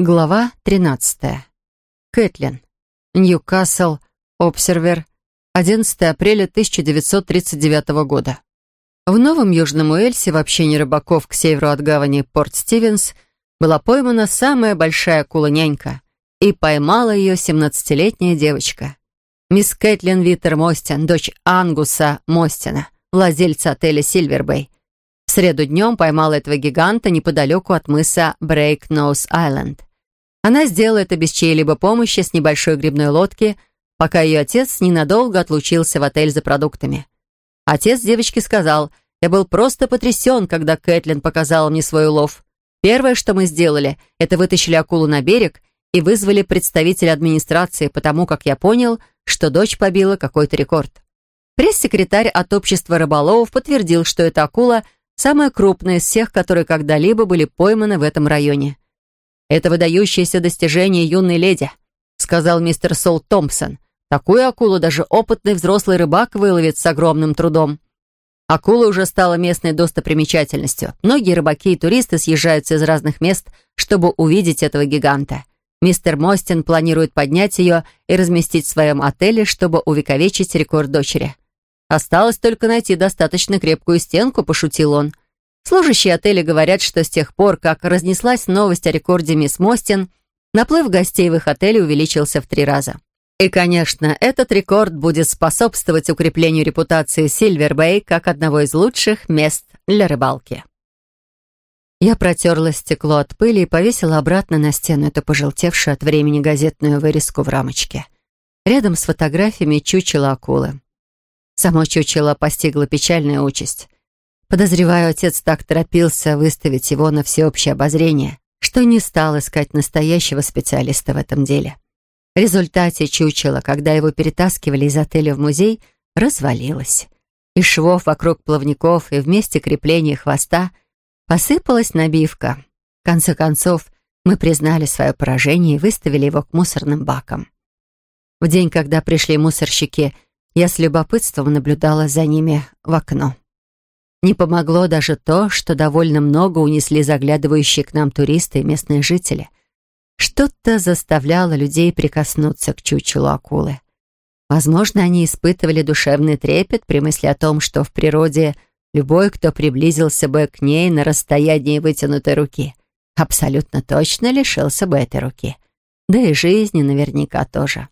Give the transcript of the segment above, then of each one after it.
Глава 13. Кэтлин. Ньюкасл. Обсервер. 11 апреля 1939 года. В Новом Южном Уэльсе в общине рыбаков к северу от гавани Порт-Стивенс была поймана самая большая акула-нянька, и поймала ее 17-летняя девочка. Мисс Кэтлин Виттер Мостин, дочь Ангуса Мостина, владельца отеля «Сильвербэй», в среду днем поймала этого гиганта неподалеку от мыса Брейк-Ноус-Айленд. Она сделала это без чьей-либо помощи с небольшой грибной лодки, пока ее отец ненадолго отлучился в отель за продуктами. Отец девочки сказал, «Я был просто потрясен, когда Кэтлин показала мне свой улов. Первое, что мы сделали, это вытащили акулу на берег и вызвали представителя администрации, потому как я понял, что дочь побила какой-то рекорд». Пресс-секретарь от общества рыболовов подтвердил, что эта акула самая крупная из всех, которые когда-либо были пойманы в этом районе. «Это выдающееся достижение юной леди», — сказал мистер Сол Томпсон. «Такую акулу даже опытный взрослый рыбак выловит с огромным трудом». Акула уже стала местной достопримечательностью. Многие рыбаки и туристы съезжаются из разных мест, чтобы увидеть этого гиганта. Мистер Мостин планирует поднять ее и разместить в своем отеле, чтобы увековечить рекорд дочери. «Осталось только найти достаточно крепкую стенку», — пошутил он. Служащие отеля говорят, что с тех пор, как разнеслась новость о рекорде мисс Мостин, наплыв гостей в их отеле увеличился в три раза. И, конечно, этот рекорд будет способствовать укреплению репутации Сильвер-Бэй как одного из лучших мест для рыбалки. Я протерла стекло от пыли и повесила обратно на стену эту пожелтевшую от времени газетную вырезку в рамочке. Рядом с фотографиями чучела акулы. Само чучело постигла печальная участь. Подозреваю, отец так торопился выставить его на всеобщее обозрение, что не стал искать настоящего специалиста в этом деле. В результате чучело, когда его перетаскивали из отеля в музей, развалилось. Из швов вокруг плавников и вместе крепления хвоста посыпалась набивка. В конце концов, мы признали свое поражение и выставили его к мусорным бакам. В день, когда пришли мусорщики, я с любопытством наблюдала за ними в окно. Не помогло даже то, что довольно много унесли заглядывающие к нам туристы и местные жители. Что-то заставляло людей прикоснуться к чучелу акулы. Возможно, они испытывали душевный трепет при мысли о том, что в природе любой, кто приблизился бы к ней на расстоянии вытянутой руки, абсолютно точно лишился бы этой руки. Да и жизни наверняка тоже.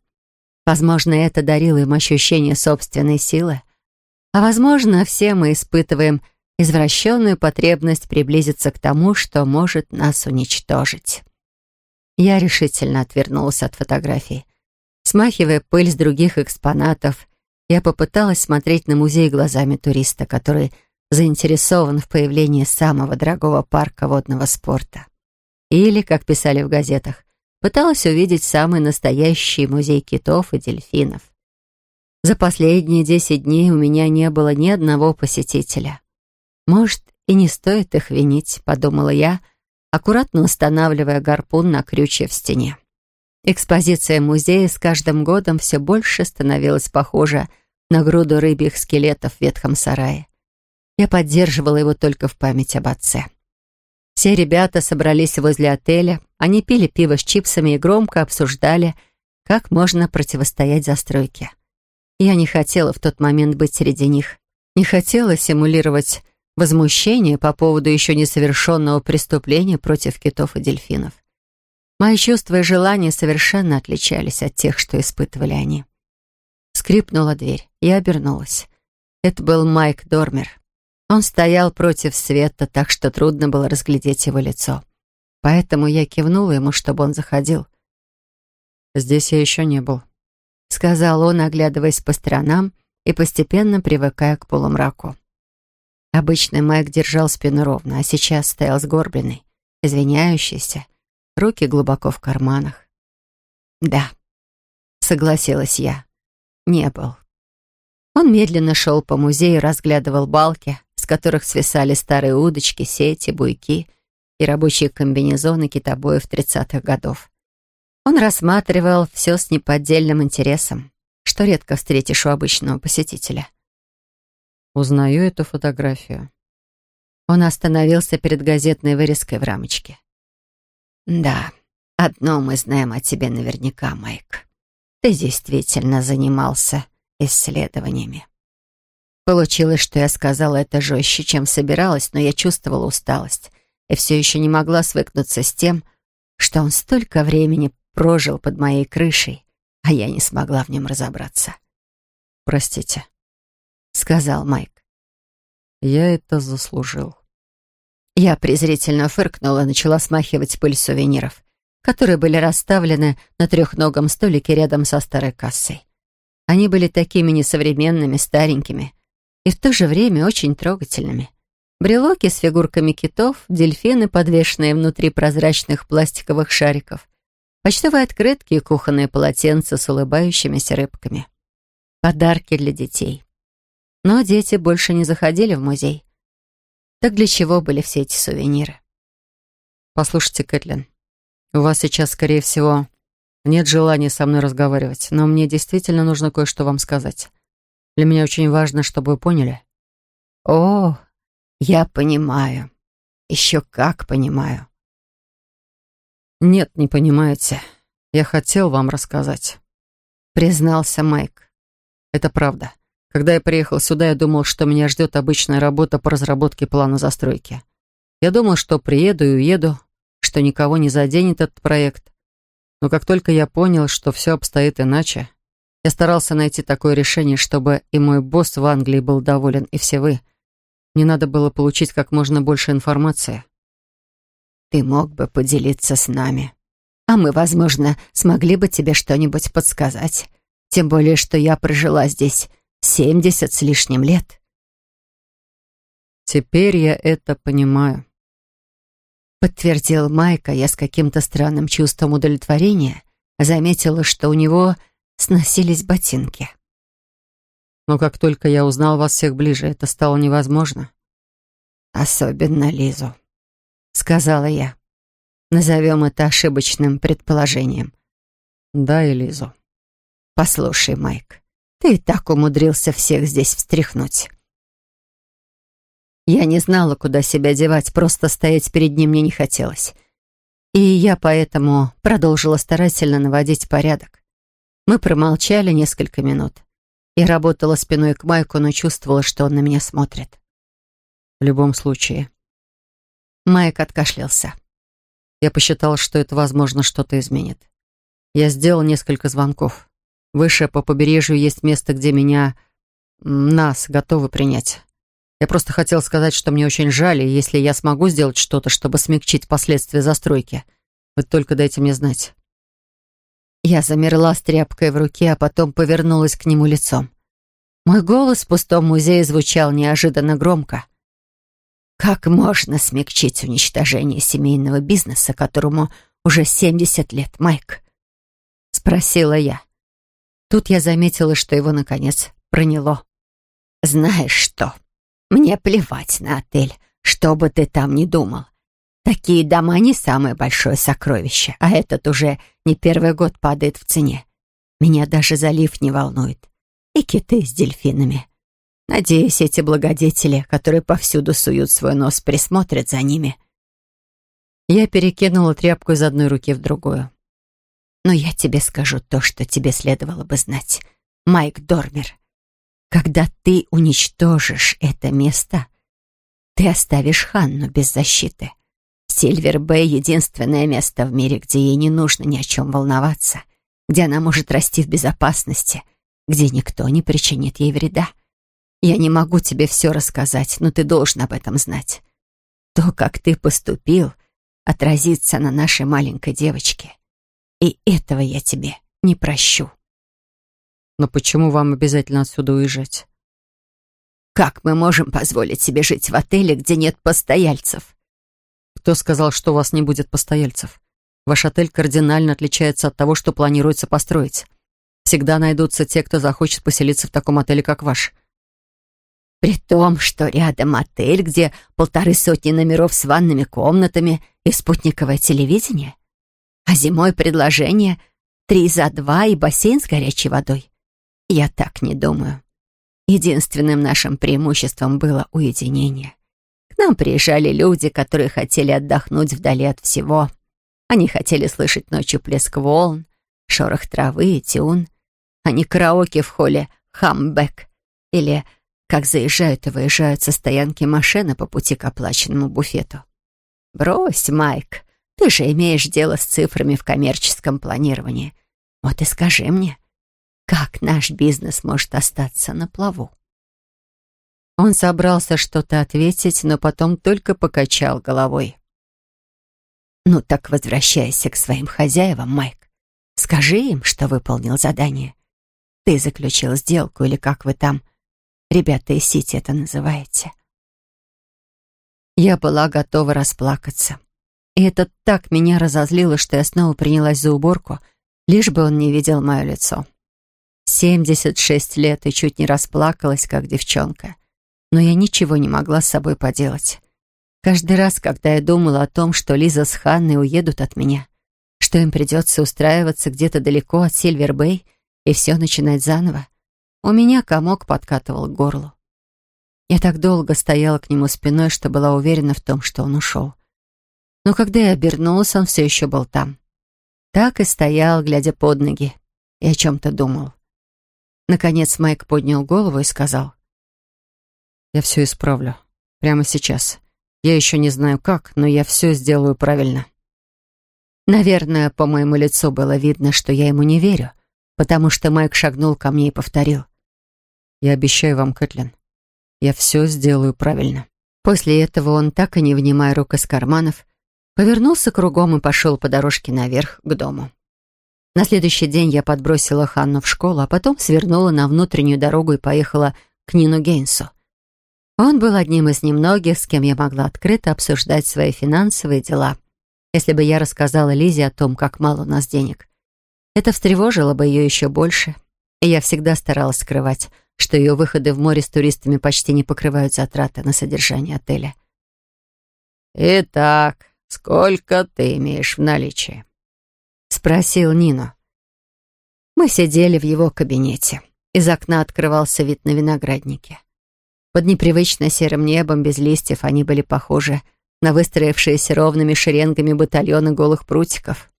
Возможно, это дарило им ощущение собственной силы, а возможно, все мы испытываем извращенную потребность приблизиться к тому, что может нас уничтожить. Я решительно отвернулась от фотографий. Смахивая пыль с других экспонатов, я попыталась смотреть на музей глазами туриста, который заинтересован в появлении самого дорогого парка водного спорта. Или, как писали в газетах, пыталась увидеть самый настоящий музей китов и дельфинов. За последние десять дней у меня не было ни одного посетителя. Может, и не стоит их винить, подумала я, аккуратно устанавливая гарпун на крюче в стене. Экспозиция музея с каждым годом все больше становилась похожа на груду рыбьих скелетов в ветхом сарае. Я поддерживала его только в память об отце. Все ребята собрались возле отеля, они пили пиво с чипсами и громко обсуждали, как можно противостоять застройке. Я не хотела в тот момент быть среди них. Не хотела симулировать возмущение по поводу еще несовершенного преступления против китов и дельфинов. Мои чувства и желания совершенно отличались от тех, что испытывали они. Скрипнула дверь. Я обернулась. Это был Майк Дормер. Он стоял против света, так что трудно было разглядеть его лицо. Поэтому я кивнула ему, чтобы он заходил. «Здесь я еще не был», — сказал он, оглядываясь по сторонам и постепенно привыкая к полумраку. Обычно Майк держал спину ровно, а сейчас стоял сгорбленный, извиняющийся, руки глубоко в карманах. «Да», — согласилась я, — «не был». Он медленно шел по музею, разглядывал балки, с которых свисали старые удочки, сети, буйки и рабочие комбинезоны китобоев тридцатых годов. Он рассматривал все с неподдельным интересом, что редко встретишь у обычного посетителя. Узнаю эту фотографию. Он остановился перед газетной вырезкой в рамочке. Да, Одно мы знаем о тебе наверняка, Майк. Ты действительно занимался исследованиями. Получилось, что я сказала это жестче, чем собиралась, но я чувствовала усталость и все еще не могла свыкнуться с тем, что он столько времени прожил под моей крышей, а я не смогла в нем разобраться. «Простите», — сказал Майк. «Я это заслужил». Я презрительно фыркнула и начала смахивать пыль сувениров, которые были расставлены на трехногом столике рядом со старой кассой. Они были такими несовременными, старенькими и в то же время очень трогательными. Брелоки с фигурками китов, дельфины, подвешенные внутри прозрачных пластиковых шариков, почтовые открытки и кухонные полотенца с улыбающимися рыбками. Подарки для детей. Но дети больше не заходили в музей. Так для чего были все эти сувениры? «Послушайте, Кэтлин, у вас сейчас, скорее всего, нет желания со мной разговаривать, но мне действительно нужно кое-что вам сказать. Для меня очень важно, чтобы вы поняли». «О, я понимаю. Еще как понимаю. Нет, не понимаете. Я хотел вам рассказать. Признался Майк. Это правда. Когда я приехал сюда, я думал, что меня ждет обычная работа по разработке плана застройки. Я думал, что приеду и уеду, что никого не заденет этот проект. Но как только я понял, что все обстоит иначе, я старался найти такое решение, чтобы и мой босс в Англии был доволен, и все вы — мне надо было получить как можно больше информации. Ты мог бы поделиться с нами. А мы, возможно, смогли бы тебе что-нибудь подсказать. Тем более, что я прожила здесь семьдесят с лишним лет. Теперь я это понимаю. Подтвердил Майка, я с каким-то странным чувством удовлетворения заметила, что у него сносились ботинки. Но как только я узнал вас всех ближе, это стало невозможно. Особенно Лизу, сказала я. Назовем это ошибочным предположением. Да, и Лизу. Послушай, Майк, ты и так умудрился всех здесь встряхнуть. Я не знала, куда себя девать, просто стоять перед ним мне не хотелось. И я поэтому продолжила старательно наводить порядок. Мы промолчали несколько минут. Я работала спиной к Майку, но чувствовала, что он на меня смотрит. В любом случае. Майк откашлялся. Я посчитал, что это, возможно, что-то изменит. Я сделал несколько звонков. Выше по побережью есть место, где меня... нас готовы принять. Я просто хотел сказать, что мне очень жаль, если я смогу сделать что-то, чтобы смягчить последствия застройки, вы только дайте мне знать. Я замерла с тряпкой в руке, а потом повернулась к нему лицом. Мой голос в пустом музее звучал неожиданно громко. «Как можно смягчить уничтожение семейного бизнеса, которому уже 70 лет, Майк?» — спросила я. Тут я заметила, что его, наконец, проняло. «Знаешь что? Мне плевать на отель, что бы ты там ни думал. Такие дома не самое большое сокровище, а этот уже не первый год падает в цене. Меня даже залив не волнует. И киты с дельфинами. Надеюсь, эти благодетели, которые повсюду суют свой нос, присмотрят за ними. Я перекинула тряпку из одной руки в другую. Но я тебе скажу то, что тебе следовало бы знать. Майк Дормер, когда ты уничтожишь это место, ты оставишь Ханну без защиты. Сильвер-Бэй — единственное место в мире, где ей не нужно ни о чем волноваться, где она может расти в безопасности, где никто не причинит ей вреда. Я не могу тебе все рассказать, но ты должен об этом знать. То, как ты поступил, отразится на нашей маленькой девочке. И этого я тебе не прощу. Но почему вам обязательно отсюда уезжать? Как мы можем позволить себе жить в отеле, где нет постояльцев? Кто сказал, что у вас не будет постояльцев? Ваш отель кардинально отличается от того, что планируется построить. Всегда найдутся те, кто захочет поселиться в таком отеле, как ваш. При том, что рядом отель, где полторы сотни номеров с ванными комнатами и спутниковое телевидение. А зимой предложение три за два и бассейн с горячей водой. Я так не думаю. Единственным нашим преимуществом было уединение. К нам приезжали люди, которые хотели отдохнуть вдали от всего. Они хотели слышать ночью плеск волн, шорох травы и тюн, не караоке в холле «Хамбек» или как заезжают и выезжают со стоянки машины по пути к оплаченному буфету. «Брось, Майк, ты же имеешь дело с цифрами в коммерческом планировании. Вот и скажи мне, как наш бизнес может остаться на плаву?» Он собрался что-то ответить, но потом только покачал головой. «Ну так возвращайся к своим хозяевам, Майк. Скажи им, что выполнил задание. Ты заключил сделку или как вы там, ребята из Сити, это называете?» Я была готова расплакаться. И это так меня разозлило, что я снова принялась за уборку, лишь бы он не видел мое лицо. Семьдесят шесть лет и чуть не расплакалась, как девчонка. Но я ничего не могла с собой поделать. Каждый раз, когда я думала о том, что Лиза с Ханной уедут от меня, что им придется устраиваться где-то далеко от Сильвербэй и все начинать заново, у меня комок подкатывал к горлу. Я так долго стояла к нему спиной, что была уверена в том, что он ушел. Но когда я обернулась, он все еще был там. Так и стоял, глядя под ноги, и о чем-то думал. Наконец Майк поднял голову и сказал. «Я все исправлю. Прямо сейчас. Я еще не знаю как, но я все сделаю правильно». Наверное, по моему лицу было видно, что я ему не верю, потому что Майк шагнул ко мне и повторил. «Я обещаю вам, Кэтлин, я все сделаю правильно». После этого он, так и не внимая рук из карманов, повернулся кругом и пошел по дорожке наверх к дому. На следующий день я подбросила Ханну в школу, а потом свернула на внутреннюю дорогу и поехала к Нину Гейнсу. Он был одним из немногих, с кем я могла открыто обсуждать свои финансовые дела. Если бы я рассказала Лизе о том, как мало у нас денег, это встревожило бы ее еще больше, и я всегда старалась скрывать, что ее выходы в море с туристами почти не покрывают затраты на содержание отеля. «Итак, сколько ты имеешь в наличии?» — спросил Нино. Мы сидели в его кабинете. Из окна открывался вид на виноградники. Под непривычно серым небом, без листьев, они были похожи на выстроившиеся ровными шеренгами батальоны голых прутиков.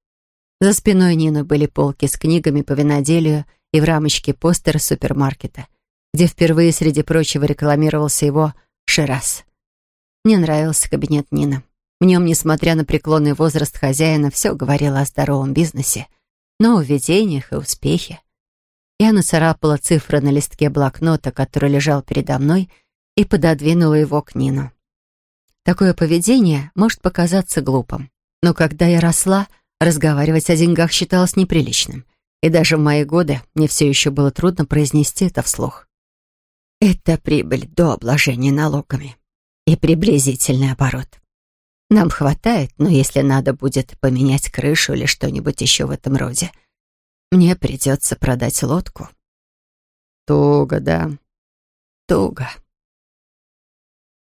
За спиной Нины были полки с книгами по виноделию и в рамочке постер супермаркета — где впервые среди прочего рекламировался его «Шираз». Мне нравился кабинет Нина. В нем, несмотря на преклонный возраст хозяина, все говорило о здоровом бизнесе, нововведениях и успехе. Я нацарапала цифры на листке блокнота, который лежал передо мной, и пододвинула его к Нину. Такое поведение может показаться глупым, но когда я росла, разговаривать о деньгах считалось неприличным, и даже в мои годы мне все еще было трудно произнести это вслух. Это прибыль до обложения налогами и приблизительный оборот. Нам хватает, но если надо будет поменять крышу или что-нибудь еще в этом роде, мне придется продать лодку. Туго, да? Туго.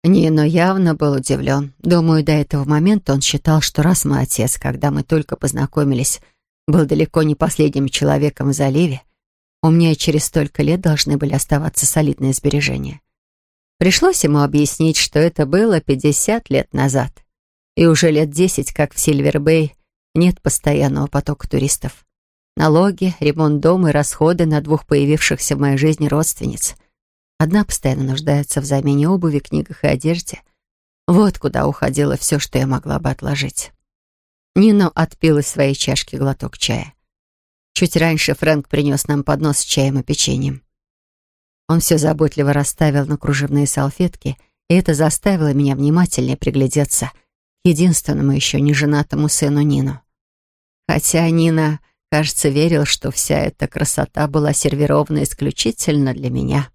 Нино явно был удивлен. Думаю, до этого момента он считал, что раз мой отец, когда мы только познакомились, был далеко не последним человеком в заливе, у меня через столько лет должны были оставаться солидные сбережения. Пришлось ему объяснить, что это было 50 лет назад. И уже лет 10, как в Сильвербэй, нет постоянного потока туристов. Налоги, ремонт дома и расходы на двух появившихся в моей жизни родственниц. Одна постоянно нуждается в замене обуви, книгах и одежде. Вот куда уходило все, что я могла бы отложить. Нино отпил из своей чашки глоток чая. Чуть раньше Фрэнк принес нам поднос с чаем и печеньем. Он все заботливо расставил на кружевные салфетки, и это заставило меня внимательнее приглядеться к единственному еще не женатому сыну Нину. Хотя Нина, кажется, верил, что вся эта красота была сервирована исключительно для меня.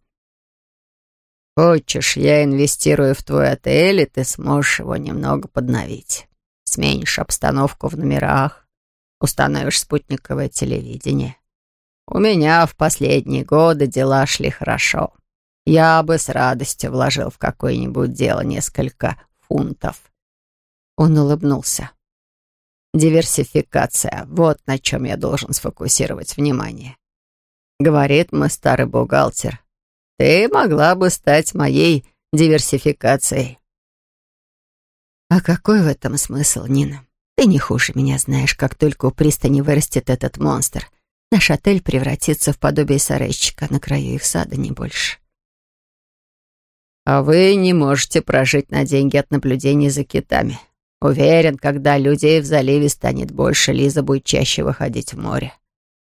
«Хочешь, я инвестирую в твой отель, и ты сможешь его немного подновить. Сменишь обстановку в номерах, установишь спутниковое телевидение. У меня в последние годы дела шли хорошо. Я бы с радостью вложил в какое-нибудь дело несколько фунтов. Он улыбнулся. Диверсификация — вот на чем я должен сфокусировать внимание. Говорит мой старый бухгалтер. Ты могла бы стать моей диверсификацией. А какой в этом смысл, Нина? Ты не хуже меня знаешь, как только у пристани вырастет этот монстр. Наш отель превратится в подобие сарайчика на краю их сада, не больше. А вы не можете прожить на деньги от наблюдений за китами. Уверен, когда людей в заливе станет больше, Лиза будет чаще выходить в море.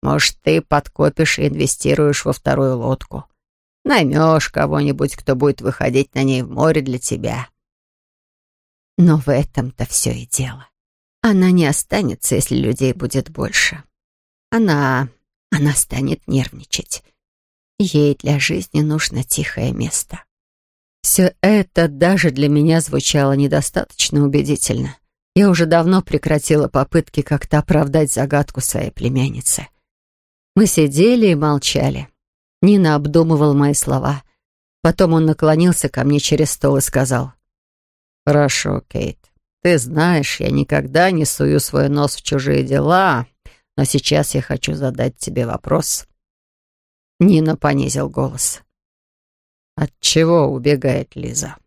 Может, ты подкопишь и инвестируешь во вторую лодку. Наймешь кого-нибудь, кто будет выходить на ней в море для тебя. Но в этом-то все и дело. Она не останется, если людей будет больше. Она... она станет нервничать. Ей для жизни нужно тихое место. Все это даже для меня звучало недостаточно убедительно. Я уже давно прекратила попытки как-то оправдать загадку своей племянницы. Мы сидели и молчали. Нина обдумывал мои слова. Потом он наклонился ко мне через стол и сказал. «Хорошо, Кейт. Ты знаешь, я никогда не сую свой нос в чужие дела, но сейчас я хочу задать тебе вопрос». Нина понизил голос. «От чего убегает Лиза?»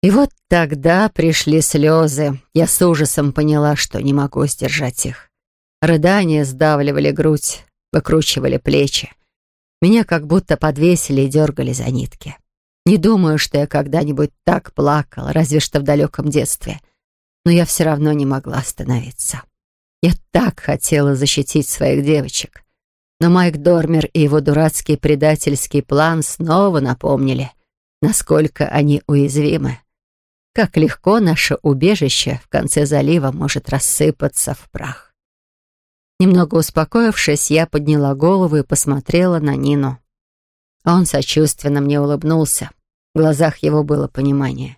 И вот тогда пришли слезы. Я с ужасом поняла, что не могу сдержать их. Рыдания сдавливали грудь, выкручивали плечи. Меня как будто подвесили и дергали за нитки. Не думаю, что я когда-нибудь так плакала, разве что в далеком детстве. Но я все равно не могла остановиться. Я так хотела защитить своих девочек. Но Майк Дормер и его дурацкий предательский план снова напомнили, насколько они уязвимы. Как легко наше убежище в конце залива может рассыпаться в прах. Немного успокоившись, я подняла голову и посмотрела на Нину. Он сочувственно мне улыбнулся. В глазах его было понимание.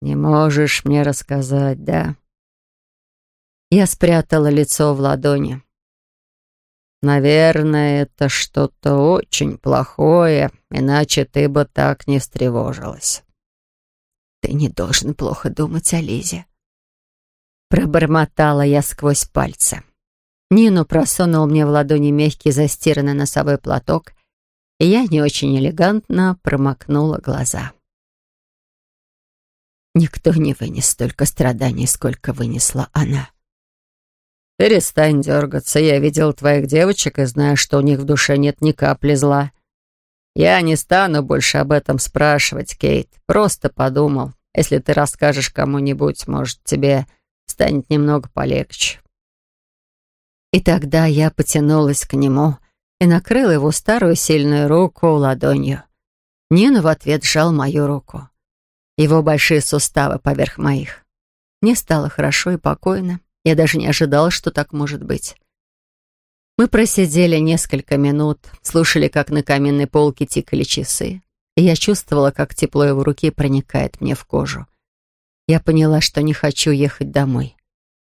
«Не можешь мне рассказать, да?» Я спрятала лицо в ладони. «Наверное, это что-то очень плохое, иначе ты бы так не встревожилась». «Ты не должен плохо думать о Лизе». Пробормотала я сквозь пальцы. Нину просунул мне в ладони мягкий застиранный носовой платок и я не очень элегантно промокнула глаза. Никто не вынес столько страданий, сколько вынесла она. «Перестань дергаться. Я видел твоих девочек и знаю, что у них в душе нет ни капли зла. Я не стану больше об этом спрашивать, Кейт. Просто подумал, если ты расскажешь кому-нибудь, может, тебе станет немного полегче». И тогда я потянулась к нему, — и накрыл его старую сильную руку ладонью. Нина в ответ сжал мою руку. Его большие суставы поверх моих. Мне стало хорошо и покойно. Я даже не ожидала, что так может быть. Мы просидели несколько минут, слушали, как на каменной полке тикали часы, и я чувствовала, как тепло его руки проникает мне в кожу. Я поняла, что не хочу ехать домой.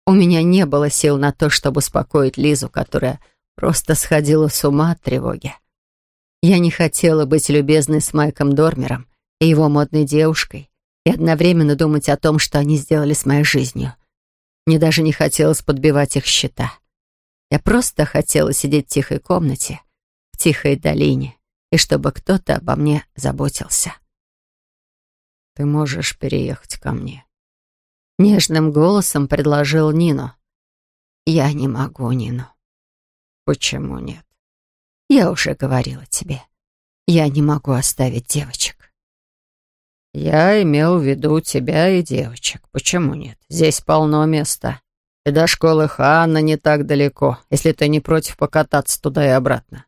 У меня не было сил на то, чтобы успокоить Лизу, которая Просто сходила с ума от тревоги. Я не хотела быть любезной с Майком Дормером и его модной девушкой и одновременно думать о том, что они сделали с моей жизнью. Мне даже не хотелось подбивать их счета. Я просто хотела сидеть в тихой комнате, в тихой долине, и чтобы кто-то обо мне заботился. «Ты можешь переехать ко мне», — нежным голосом предложил Нину. «Я не могу, Нину. Почему нет? Я уже говорила тебе. Я не могу оставить девочек. Я имел в виду тебя и девочек. Почему нет? Здесь полно места. И до школы Ханна не так далеко, если ты не против покататься туда и обратно.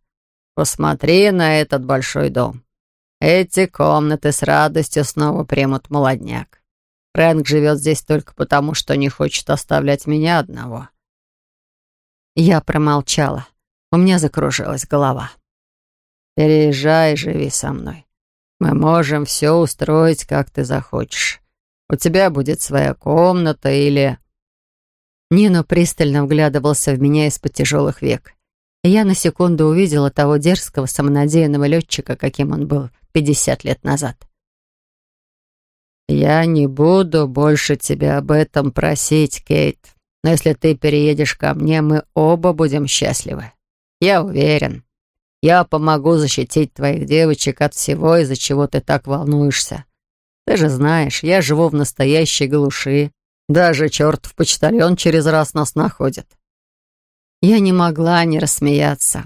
Посмотри на этот большой дом. Эти комнаты с радостью снова примут молодняк. Фрэнк живет здесь только потому, что не хочет оставлять меня одного. Я промолчала. У меня закружилась голова. «Переезжай, живи со мной. Мы можем все устроить, как ты захочешь. У тебя будет своя комната или...» Нино пристально вглядывался в меня из-под тяжелых век. Я на секунду увидела того дерзкого, самонадеянного летчика, каким он был пятьдесят лет назад. «Я не буду больше тебя об этом просить, Кейт. Но если ты переедешь ко мне, мы оба будем счастливы. Я уверен. Я помогу защитить твоих девочек от всего, из-за чего ты так волнуешься. Ты же знаешь, я живу в настоящей глуши. Даже чертов почтальон через раз нас находит. Я не могла не рассмеяться.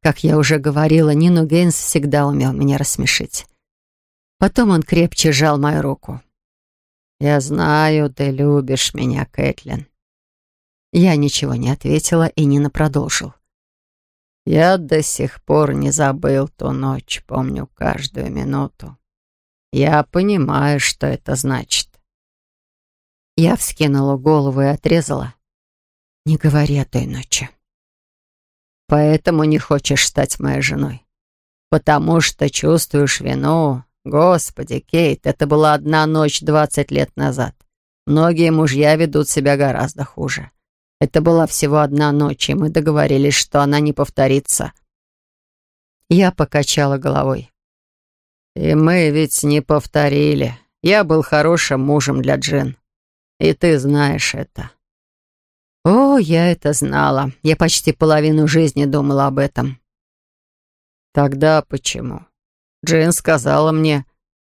Как я уже говорила, Нину Гейнс всегда умел меня рассмешить. Потом он крепче сжал мою руку. «Я знаю, ты любишь меня, Кэтлин». Я ничего не ответила, и Нина продолжил. «Я до сих пор не забыл ту ночь, помню каждую минуту. Я понимаю, что это значит». Я вскинула голову и отрезала. Не говори о той ночи. Поэтому не хочешь стать моей женой. Потому что чувствуешь вину. Господи, Кейт, это была одна ночь двадцать лет назад. Многие мужья ведут себя гораздо хуже. Это была всего одна ночь, и мы договорились, что она не повторится. Я покачала головой. И мы ведь не повторили. Я был хорошим мужем для Джин. И ты знаешь это. О, я это знала. Я почти половину жизни думала об этом. Тогда почему? Джин сказала мне,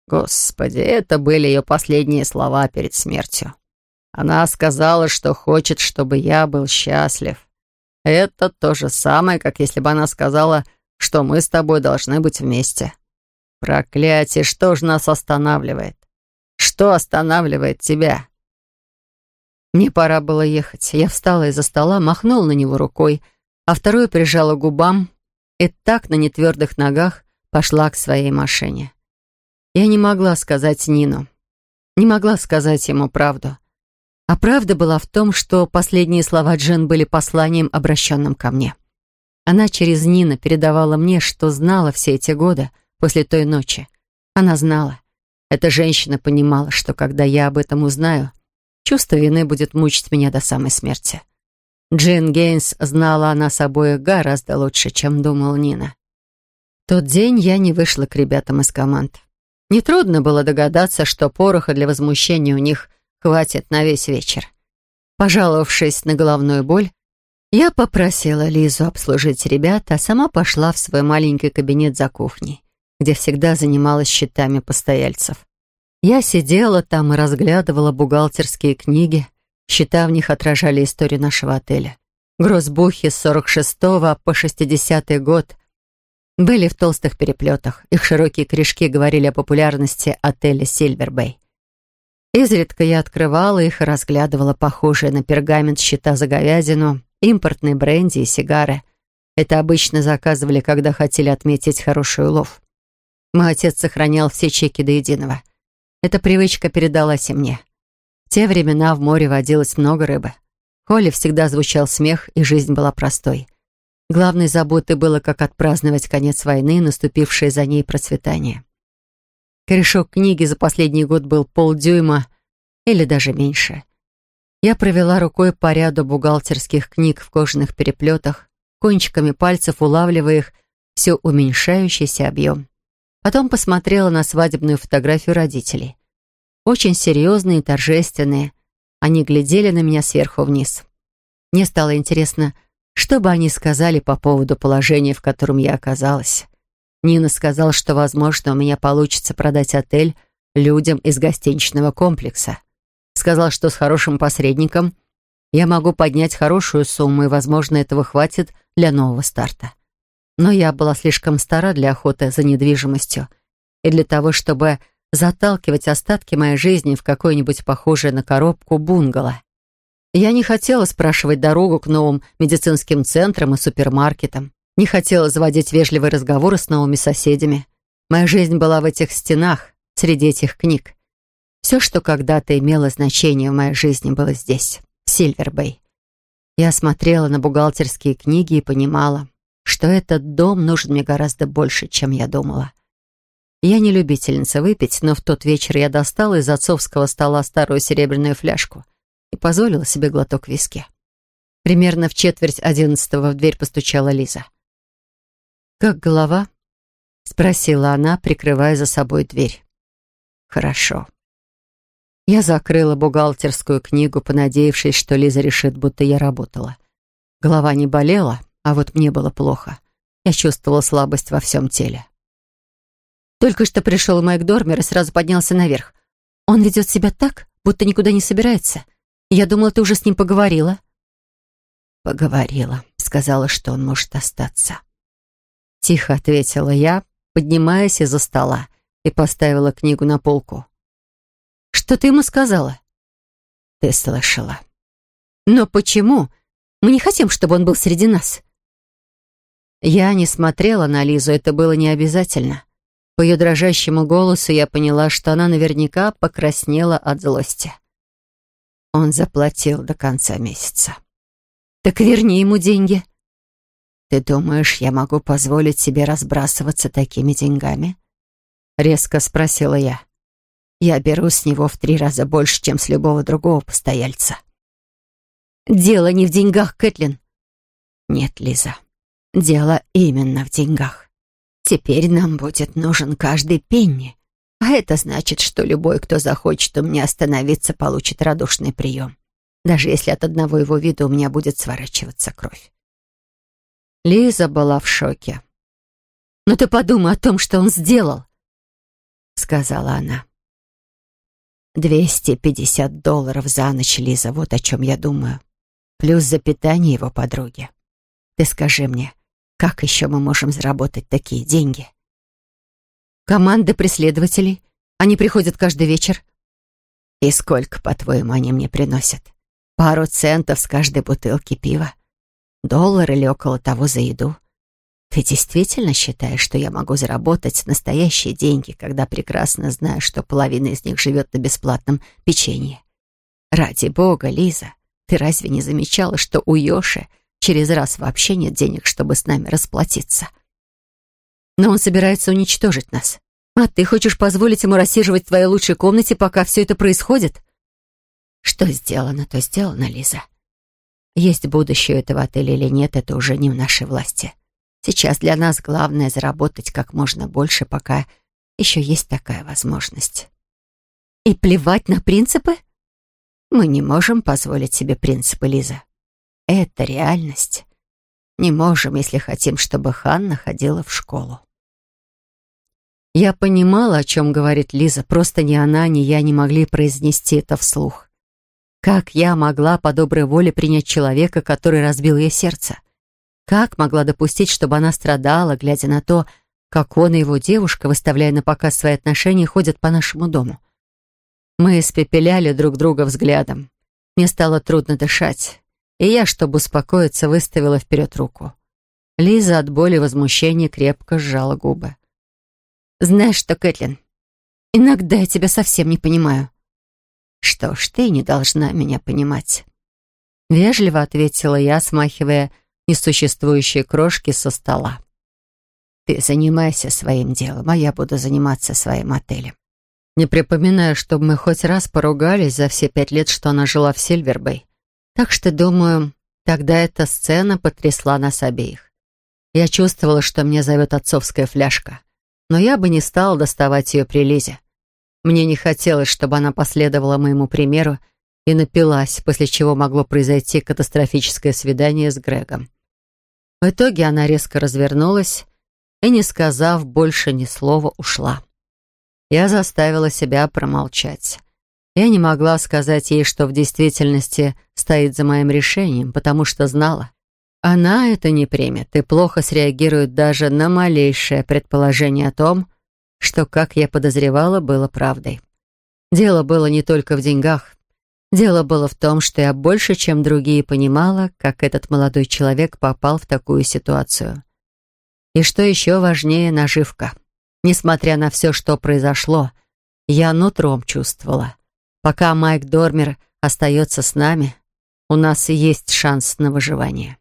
Господи, это были ее последние слова перед смертью. Она сказала, что хочет, чтобы я был счастлив. Это то же самое, как если бы она сказала, что мы с тобой должны быть вместе. Проклятие, что же нас останавливает? Что останавливает тебя? Мне пора было ехать. Я встала из-за стола, махнула на него рукой, а вторую прижала к губам и так на нетвердых ногах пошла к своей машине. Я не могла сказать Нину, не могла сказать ему правду. А правда была в том, что последние слова Джен были посланием, обращенным ко мне. Она через Нина передавала мне, что знала все эти годы после той ночи. Она знала. Эта женщина понимала, что когда я об этом узнаю, Чувство вины будет мучить меня до самой смерти. Джин Гейнс знала о нас обоих гораздо лучше, чем думал Нина. Тот день я не вышла к ребятам из команд. Нетрудно было догадаться, что пороха для возмущения у них хватит на весь вечер. Пожаловавшись на головную боль, я попросила Лизу обслужить ребят, а сама пошла в свой маленький кабинет за кухней, где всегда занималась счетами постояльцев. Я сидела там и разглядывала бухгалтерские книги. Счета в них отражали историю нашего отеля. Грозбухи с 46 по 60 год были в толстых переплетах. Их широкие корешки говорили о популярности отеля «Сильвербэй». Изредка я открывала их и разглядывала похожие на пергамент счета за говядину, импортные бренди и сигары. Это обычно заказывали, когда хотели отметить хороший улов. Мой отец сохранял все чеки до единого — эта привычка передалась и мне. В те времена в море водилось много рыбы. В всегда звучал смех, и жизнь была простой. Главной заботой было, как отпраздновать конец войны, наступившее за ней процветание. Корешок книги за последний год был полдюйма или даже меньше. Я провела рукой по ряду бухгалтерских книг в кожаных переплетах, кончиками пальцев улавливая их все уменьшающийся объем. Потом посмотрела на свадебную фотографию родителей. Очень серьезные и торжественные. Они глядели на меня сверху вниз. Мне стало интересно, что бы они сказали по поводу положения, в котором я оказалась. Нина сказал, что, возможно, у меня получится продать отель людям из гостиничного комплекса. Сказал, что с хорошим посредником я могу поднять хорошую сумму, и, возможно, этого хватит для нового старта. Но я была слишком стара для охоты за недвижимостью и для того, чтобы заталкивать остатки моей жизни в какое-нибудь похожее на коробку бунгало. Я не хотела спрашивать дорогу к новым медицинским центрам и супермаркетам, не хотела заводить вежливые разговоры с новыми соседями. Моя жизнь была в этих стенах, среди этих книг. Все, что когда-то имело значение в моей жизни, было здесь, в Сильвербэй. Я смотрела на бухгалтерские книги и понимала, что этот дом нужен мне гораздо больше, чем я думала. Я не любительница выпить, но в тот вечер я достала из отцовского стола старую серебряную фляжку и позволила себе глоток виски. Примерно в четверть одиннадцатого в дверь постучала Лиза. «Как голова?» — спросила она, прикрывая за собой дверь. «Хорошо». Я закрыла бухгалтерскую книгу, понадеявшись, что Лиза решит, будто я работала. Голова не болела, а вот мне было плохо. Я чувствовала слабость во всем теле. Только что пришел Майк Дормер и сразу поднялся наверх. Он ведет себя так, будто никуда не собирается. Я думала, ты уже с ним поговорила». «Поговорила. Сказала, что он может остаться». Тихо ответила я, поднимаясь из-за стола и поставила книгу на полку. «Что ты ему сказала?» «Ты слышала». «Но почему? Мы не хотим, чтобы он был среди нас». Я не смотрела на Лизу, это было не обязательно. По ее дрожащему голосу я поняла, что она наверняка покраснела от злости. Он заплатил до конца месяца. «Так верни ему деньги». «Ты думаешь, я могу позволить себе разбрасываться такими деньгами?» Резко спросила я. «Я беру с него в три раза больше, чем с любого другого постояльца». «Дело не в деньгах, Кэтлин». «Нет, Лиза, дело именно в деньгах. Теперь нам будет нужен каждый пенни, а это значит, что любой, кто захочет у меня остановиться, получит радушный прием, даже если от одного его вида у меня будет сворачиваться кровь». Лиза была в шоке. «Но ты подумай о том, что он сделал», — сказала она. «Двести пятьдесят долларов за ночь, Лиза, вот о чем я думаю плюс за питание его подруги. Ты скажи мне, как еще мы можем заработать такие деньги? Команда преследователей. Они приходят каждый вечер. И сколько, по-твоему, они мне приносят? Пару центов с каждой бутылки пива? Доллар или около того за еду? Ты действительно считаешь, что я могу заработать настоящие деньги, когда прекрасно знаю, что половина из них живет на бесплатном печенье? Ради бога, Лиза, ты разве не замечала, что у Йоши через раз вообще нет денег, чтобы с нами расплатиться? Но он собирается уничтожить нас. А ты хочешь позволить ему рассиживать в твоей лучшей комнате, пока все это происходит? Что сделано, то сделано, Лиза. Есть будущее этого отеля или нет, это уже не в нашей власти. Сейчас для нас главное заработать как можно больше, пока еще есть такая возможность. И плевать на принципы? Мы не можем позволить себе принципы, Лиза. Это реальность. Не можем, если хотим, чтобы Ханна ходила в школу. Я понимала, о чем говорит Лиза, просто ни она, ни я не могли произнести это вслух. Как я могла по доброй воле принять человека, который разбил ей сердце? Как могла допустить, чтобы она страдала, глядя на то, как он и его девушка, выставляя на показ свои отношения, ходят по нашему дому? Мы испепеляли друг друга взглядом. Мне стало трудно дышать, и я, чтобы успокоиться, выставила вперед руку. Лиза от боли и возмущения крепко сжала губы. «Знаешь что, Кэтлин, иногда я тебя совсем не понимаю». «Что ж, ты не должна меня понимать». Вежливо ответила я, смахивая несуществующие крошки со стола. «Ты занимайся своим делом, а я буду заниматься своим отелем. Не припоминаю, чтобы мы хоть раз поругались за все пять лет, что она жила в Сильвербэй. Так что, думаю, тогда эта сцена потрясла нас обеих. Я чувствовала, что мне зовет отцовская фляжка, но я бы не стала доставать ее при Лизе. Мне не хотелось, чтобы она последовала моему примеру и напилась, после чего могло произойти катастрофическое свидание с Грегом. В итоге она резко развернулась и, не сказав больше ни слова, ушла. Я заставила себя промолчать. Я не могла сказать ей, что в действительности стоит за моим решением, потому что знала. Она это не примет и плохо среагирует даже на малейшее предположение о том, что, как я подозревала, было правдой. Дело было не только в деньгах. Дело было в том, что я больше, чем другие, понимала, как этот молодой человек попал в такую ситуацию. И что еще важнее, наживка — Несмотря на все, что произошло, я нутром чувствовала. Пока Майк Дормер остается с нами, у нас есть шанс на выживание.